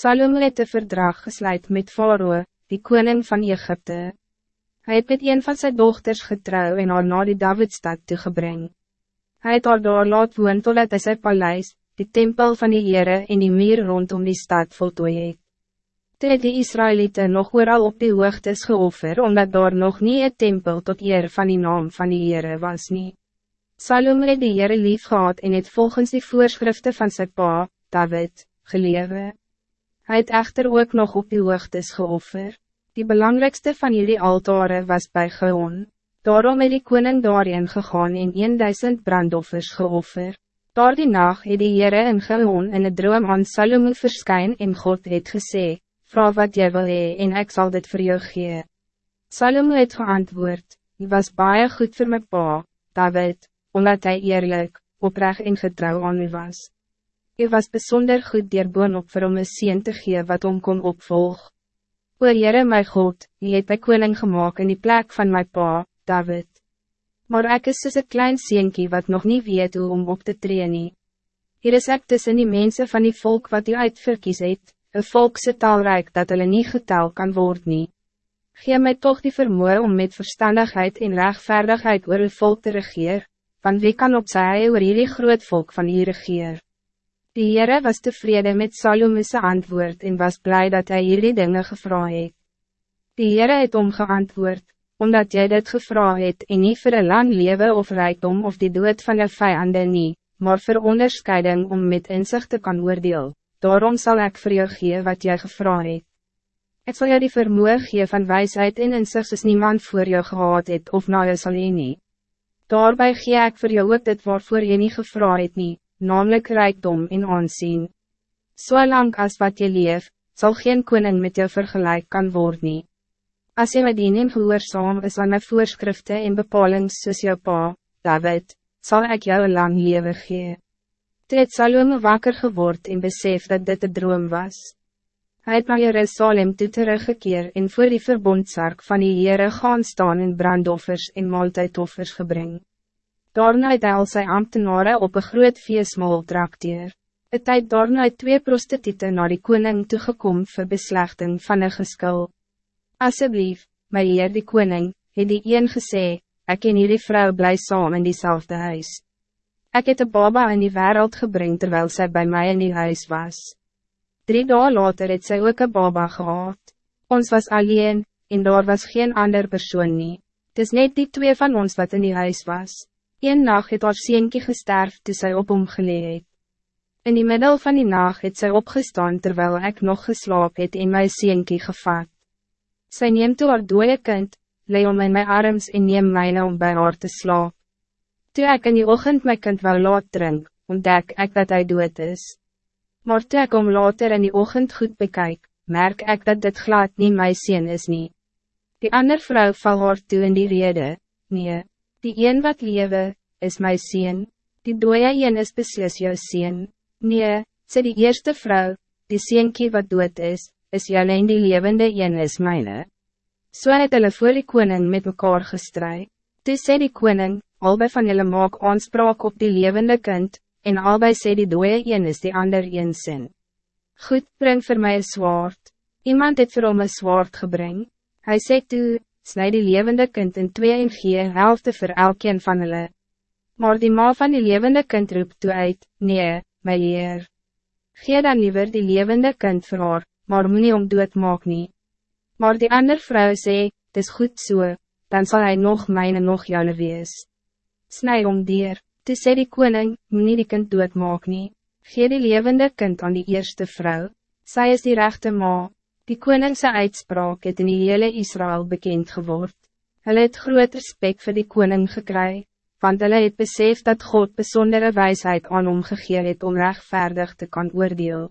Salome het een verdrag gesluit met Faroe, die koning van Egypte. Hij het met een van zijn dochters getrouw en haar naar die Davidstad toegebring. Hij het haar daar laat woon totdat hy sy paleis, die tempel van die Heere en die meer rondom die stad voltooi het. Toe het die Israëlieten nog ooral op die hoogtes geoffer, omdat daar nog niet een tempel tot eer van die naam van die Heere was nie. Salome het die Heere lief gehad en het volgens die voorschriften van zijn pa, David, gelewe. Hij het echter ook nog op die hoogtes geoffer. Die belangrijkste van jullie altaren was bij Geon. Daarom het die koning daarin gegaan en 1000 brandoffers geoffer. Daar die nacht het die Heere in Geon in het droom aan Salome verskyn en God het gesê, Vraag wat jy wil hee en ek sal dit voor jou gee. Salome het geantwoord, Jy was baie goed voor mijn pa, David, omdat hij eerlijk, oprecht en getrouw aan u was. Hy was bijzonder goed dier boonop vir om een sien te gee wat om kon opvolg. O Heere my God, hy het my koning gemaakt in die plek van my pa, David. Maar ek is soos een klein sienkie wat nog niet weet hoe om op te trainen. Hier is ek tussen die mensen van die volk wat u uitverkies het, een volk so talrijk dat hulle nie getal kan word nie. Gee my toch die vermoe om met verstandigheid en rechtvaardigheid oor uw volk te regeer, van wie kan op sy oor hierdie groot volk van hier regeer. Die Heere was tevreden met Salome's antwoord en was blij dat hij hierdie dinge gevra het. Die Heere het om geantwoord, omdat jij dit gevra het en nie vir een lang leven of rijkdom of die dood van je vijanden nie, maar vir onderscheiding om met inzicht te kan oordeel, daarom zal ik voor jou gee wat jij gevra het. Ik zal jou die vermoe gee van wijsheid en inzicht as niemand voor jou gehad het of na jou sal nie. Daarbij gee ik voor jou ook dit waarvoor je niet gevra het nie, namelijk rijkdom en aanzien. So lang als wat je leef, zal geen koning met jou vergelijk kan worden. Als je met die en gehoorzaam is aan mijn voorschriften en bepalings soos jou pa, David, zal ik jou een lang leven gee. Toe het Salome wakker geword en besef dat dit een droom was. Hij het naar Jerusalem toe teruggekeer en voor die verbondsark van die Heere gaan staan en brandoffers en maaltijdoffers gebring. Daarna het hy al sy ambtenare op een groot feestmaal trakteer. Het tyd daarna het twee prostitute naar die koning toegekom vir beslechting van een geskil. Asseblief, my heer die koning, het die een gesê, ek en hierdie vrou bly saam in diezelfde huis. Ik het een baba in die wereld gebring terwijl zij bij mij in die huis was. Drie dagen later het sy ook een baba gehad. Ons was alleen, en daar was geen ander persoon nie. Het is net die twee van ons wat in die huis was. Een nacht het haar sienkie gesterf toe sy op hom gelee het. In die middel van die nacht het sy opgestaan terwijl ik nog geslaap het en my sienkie gevat. Sy neem toe haar dode kind, lei om in my arms en neem myne om bij haar te slaap. Toe ek in die ochtend my kind wel laat drink, ontdek ik dat hij dood is. Maar toe ek om later in die ochtend goed bekijk, merk ik dat dit glad niet my sien is nie. Die ander vrouw val haar toe in die rede, nee. Die een wat lewe, is my sien, die dooie een is beslis jou sien. Nee, sê die eerste vrouw, die sienkie wat dood is, is jou alleen die levende een is myne. So het hulle voor die koning met mekaar gestrui. Toe sê die koning, albei van julle maak aanspraak op die levende kind, en albei sê die dooie een is die ander een sin. Goed, bring voor mij een zwaard. Iemand het vir hom een zwaard gebring. Hij sê toe, snijd die levende kind in twee en gee helfte voor elkeen van hulle. Maar die ma van die levende kind roep toe uit, nee, my heer. Gee dan liever die levende kind vir haar, maar moet nie om dood maak nie. Maar die ander vrouw sê, het is goed so, dan zal hij nog myne nog joune wees. Snij om dier, toe sê die koning, moet nie die kind dood maak nie. Gee die levende kind aan die eerste vrouw, zij is die rechte ma, Die koningse uitspraak het in die hele Israël bekend geword. Hulle het groot respect voor die koning gekry, want hulle het besef dat God bijzondere wijsheid aan hom gegee het om rechtvaardig te kan oordeel.